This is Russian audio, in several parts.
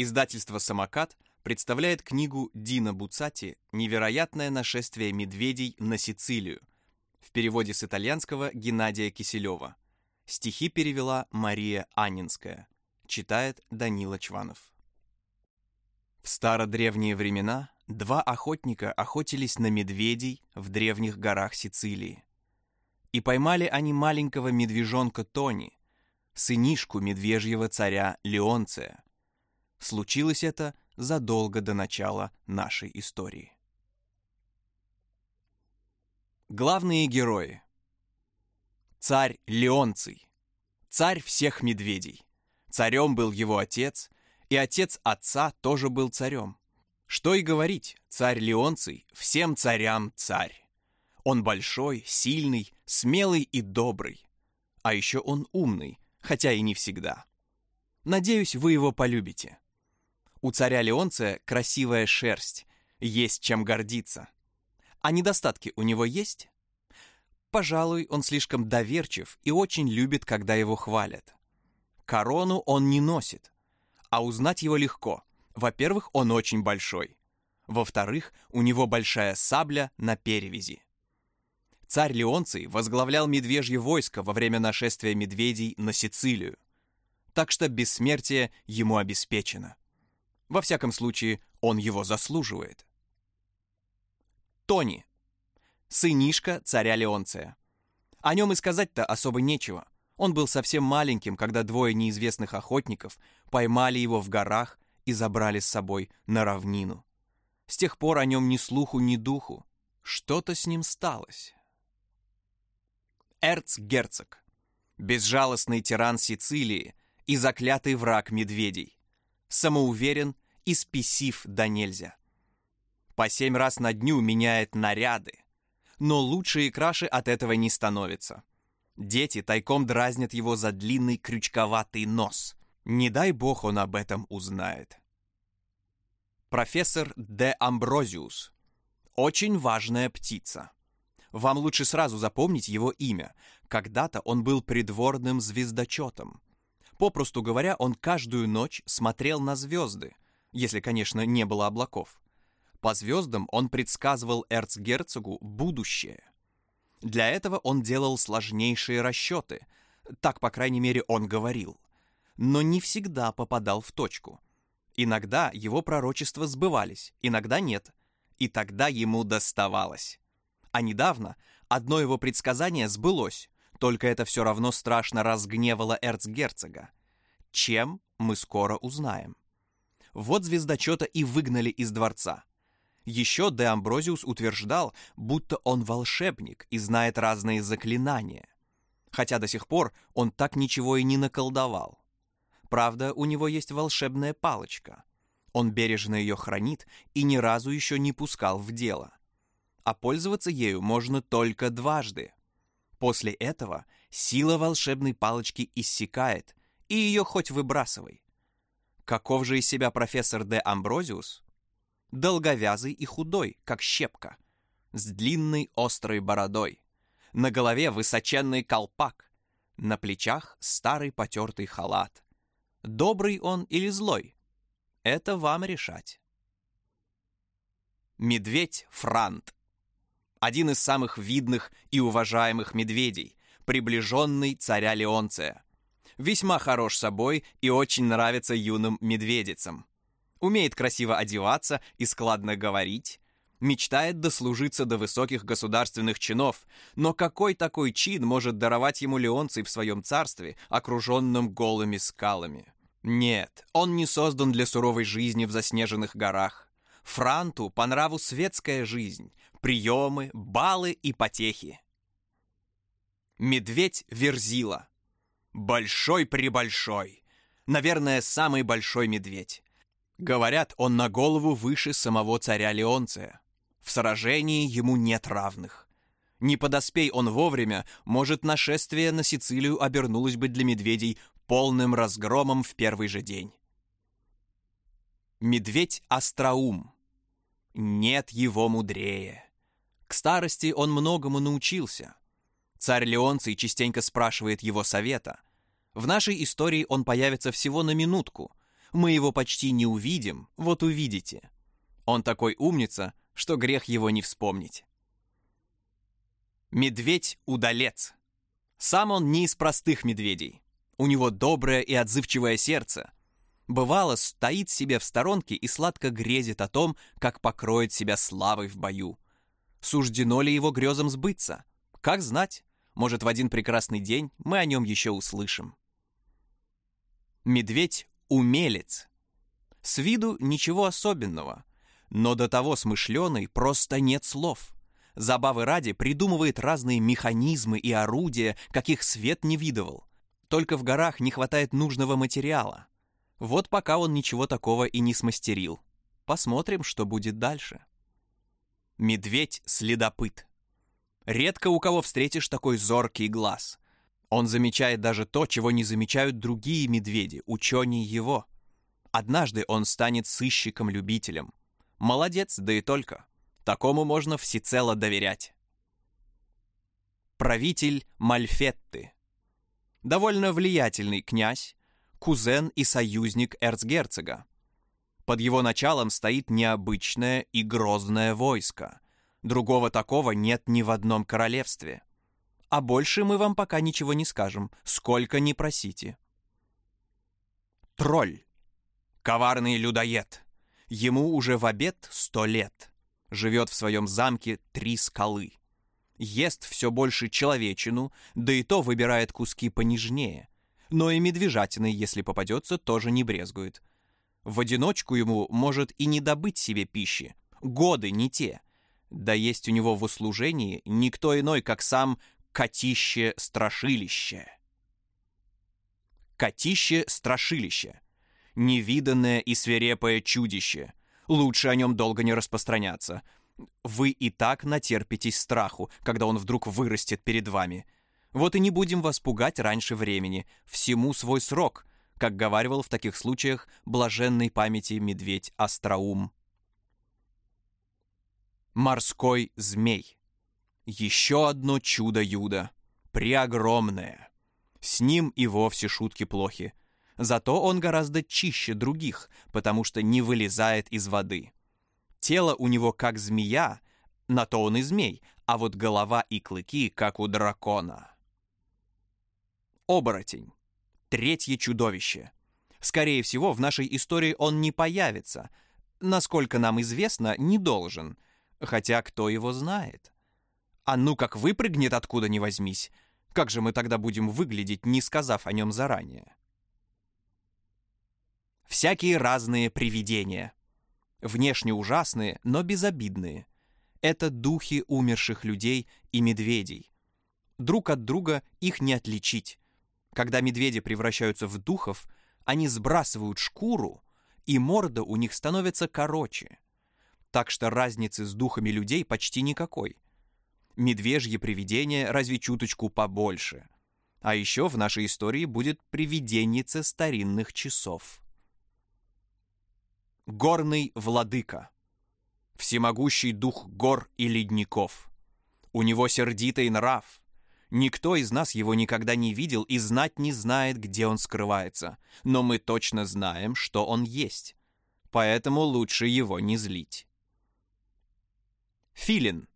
Издательство «Самокат» представляет книгу Дина Буцати «Невероятное нашествие медведей на Сицилию» в переводе с итальянского Геннадия Киселева. Стихи перевела Мария Аннинская. Читает Данила Чванов. В стародревние времена два охотника охотились на медведей в древних горах Сицилии. И поймали они маленького медвежонка Тони, сынишку медвежьего царя Леонция. Случилось это задолго до начала нашей истории. Главные герои. Царь Леонций. Царь всех медведей. Царем был его отец, и отец отца тоже был царем. Что и говорить, царь Леонций всем царям царь. Он большой, сильный, смелый и добрый. А еще он умный, хотя и не всегда. Надеюсь, вы его полюбите. У царя Леонция красивая шерсть, есть чем гордиться. А недостатки у него есть? Пожалуй, он слишком доверчив и очень любит, когда его хвалят. Корону он не носит, а узнать его легко. Во-первых, он очень большой. Во-вторых, у него большая сабля на перевязи. Царь Леонций возглавлял медвежье войско во время нашествия медведей на Сицилию. Так что бессмертие ему обеспечено. Во всяком случае, он его заслуживает. Тони. Сынишка царя Леонция. О нем и сказать-то особо нечего. Он был совсем маленьким, когда двое неизвестных охотников поймали его в горах и забрали с собой на равнину. С тех пор о нем ни слуху, ни духу. Что-то с ним сталось. Эрцгерцог. Безжалостный тиран Сицилии и заклятый враг медведей самоуверен и спесив да нельзя. По семь раз на дню меняет наряды, но лучше и краше от этого не становится. Дети тайком дразнят его за длинный крючковатый нос. Не дай бог он об этом узнает. Профессор Де Амброзиус. Очень важная птица. Вам лучше сразу запомнить его имя. Когда-то он был придворным звездочетом. Попросту говоря, он каждую ночь смотрел на звезды, если, конечно, не было облаков. По звездам он предсказывал эрцгерцогу будущее. Для этого он делал сложнейшие расчеты, так, по крайней мере, он говорил. Но не всегда попадал в точку. Иногда его пророчества сбывались, иногда нет, и тогда ему доставалось. А недавно одно его предсказание сбылось, только это все равно страшно разгневало эрцгерцога. Чем, мы скоро узнаем. Вот звездочета и выгнали из дворца. Еще Де Амброзиус утверждал, будто он волшебник и знает разные заклинания. Хотя до сих пор он так ничего и не наколдовал. Правда, у него есть волшебная палочка. Он бережно ее хранит и ни разу еще не пускал в дело. А пользоваться ею можно только дважды. После этого сила волшебной палочки иссякает, и ее хоть выбрасывай. Каков же из себя профессор Де Амброзиус? Долговязый и худой, как щепка, с длинной острой бородой. На голове высоченный колпак, на плечах старый потертый халат. Добрый он или злой? Это вам решать. Медведь Франт один из самых видных и уважаемых медведей, приближенный царя Леонция. Весьма хорош собой и очень нравится юным медведицам. Умеет красиво одеваться и складно говорить. Мечтает дослужиться до высоких государственных чинов, но какой такой чин может даровать ему Леонций в своем царстве, окруженном голыми скалами? Нет, он не создан для суровой жизни в заснеженных горах. Франту по нраву светская жизнь, приемы, балы и потехи. Медведь Верзила. Большой-пребольшой. Наверное, самый большой медведь. Говорят, он на голову выше самого царя Леонция. В сражении ему нет равных. Не подоспей он вовремя, может, нашествие на Сицилию обернулось бы для медведей полным разгромом в первый же день. Медведь Остроум. Нет его мудрее. К старости он многому научился. Царь Леонций частенько спрашивает его совета. В нашей истории он появится всего на минутку, Мы его почти не увидим, вот увидите. Он такой умница, что грех его не вспомнить. Медведь-удалец. Сам он не из простых медведей. У него доброе и отзывчивое сердце. Бывало, стоит себе в сторонке и сладко грезит о том, как покроет себя славой в бою. Суждено ли его грезам сбыться? Как знать? Может, в один прекрасный день мы о нем еще услышим. Медведь-умелец. С виду ничего особенного, но до того смышленый просто нет слов. Забавы ради придумывает разные механизмы и орудия, каких свет не видывал. Только в горах не хватает нужного материала. Вот пока он ничего такого и не смастерил. Посмотрим, что будет дальше. Медведь-следопыт. Редко у кого встретишь такой зоркий глаз. Он замечает даже то, чего не замечают другие медведи, ученые его. Однажды он станет сыщиком-любителем. Молодец, да и только. Такому можно всецело доверять. Правитель Мальфетты. Довольно влиятельный князь, кузен и союзник эрцгерцога. Под его началом стоит необычное и грозное войско. Другого такого нет ни в одном королевстве. А больше мы вам пока ничего не скажем, сколько ни просите. Тролль. Коварный людоед. Ему уже в обед сто лет. Живет в своем замке три скалы. Ест все больше человечину, да и то выбирает куски понежнее. Но и медвежатиной, если попадется, тоже не брезгует. В одиночку ему может и не добыть себе пищи. Годы не те. Да есть у него в услужении никто иной, как сам Котище-страшилище. Котище-страшилище. Невиданное и свирепое чудище. Лучше о нем долго не распространяться. Вы и так натерпитесь страху, когда он вдруг вырастет перед вами. Вот и не будем вас пугать раньше времени. Всему свой срок, как говаривал в таких случаях блаженной памяти медведь Остроум. Морской змей. Еще одно чудо-юдо. Преогромное. С ним и вовсе шутки плохи. Зато он гораздо чище других, потому что не вылезает из воды. Тело у него как змея, на то он и змей, а вот голова и клыки как у дракона. Оборотень. Третье чудовище. Скорее всего, в нашей истории он не появится. Насколько нам известно, не должен. Хотя кто его знает? А ну как выпрыгнет откуда ни возьмись. Как же мы тогда будем выглядеть, не сказав о нем заранее? Всякие разные привидения. Внешне ужасные, но безобидные. Это духи умерших людей и медведей. Друг от друга их не отличить. Когда медведи превращаются в духов, они сбрасывают шкуру, и морда у них становится короче. Так что разницы с духами людей почти никакой. Медвежье привидение разве чуточку побольше. А еще в нашей истории будет привиденница старинных часов. Горный владыка. Всемогущий дух гор и ледников. У него сердитый нрав, Никто из нас его никогда не видел и знать не знает, где он скрывается. Но мы точно знаем, что он есть. Поэтому лучше его не злить. Филин.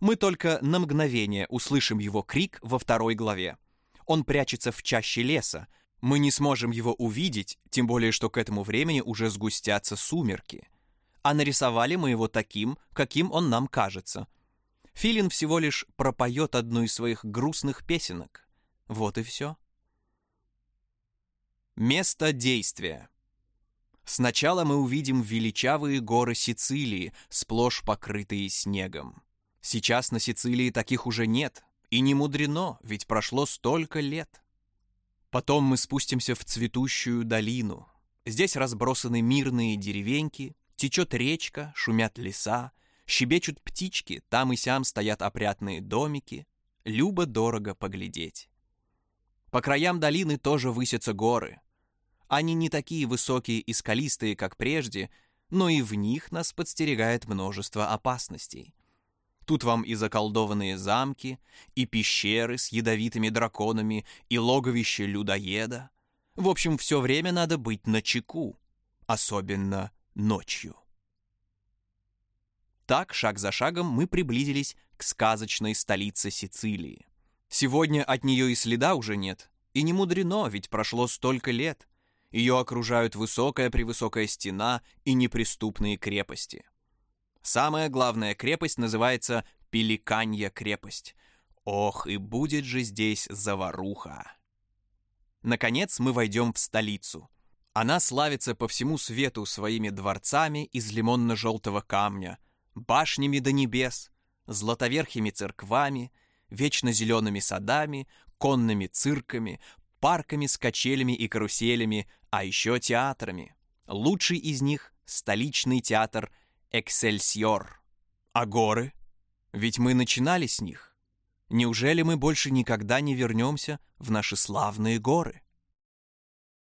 Мы только на мгновение услышим его крик во второй главе. Он прячется в чаще леса. Мы не сможем его увидеть, тем более, что к этому времени уже сгустятся сумерки. А нарисовали мы его таким, каким он нам кажется – Филин всего лишь пропоет одну из своих грустных песенок. Вот и все. Место действия. Сначала мы увидим величавые горы Сицилии, сплошь покрытые снегом. Сейчас на Сицилии таких уже нет, и не мудрено, ведь прошло столько лет. Потом мы спустимся в цветущую долину. Здесь разбросаны мирные деревеньки, течет речка, шумят леса, Щебечут птички, там и сям стоят опрятные домики. Любо-дорого поглядеть. По краям долины тоже высятся горы. Они не такие высокие и скалистые, как прежде, но и в них нас подстерегает множество опасностей. Тут вам и заколдованные замки, и пещеры с ядовитыми драконами, и логовище людоеда. В общем, все время надо быть на чеку, особенно ночью. Так, шаг за шагом, мы приблизились к сказочной столице Сицилии. Сегодня от нее и следа уже нет. И не мудрено, ведь прошло столько лет. Ее окружают высокая-превысокая стена и неприступные крепости. Самая главная крепость называется Пеликанья крепость. Ох, и будет же здесь заваруха. Наконец мы войдем в столицу. Она славится по всему свету своими дворцами из лимонно-желтого камня, башнями до небес, златоверхими церквами, вечно зелеными садами, конными цирками, парками с качелями и каруселями, а еще театрами. Лучший из них — столичный театр «Эксельсиор». А горы? Ведь мы начинали с них. Неужели мы больше никогда не вернемся в наши славные горы?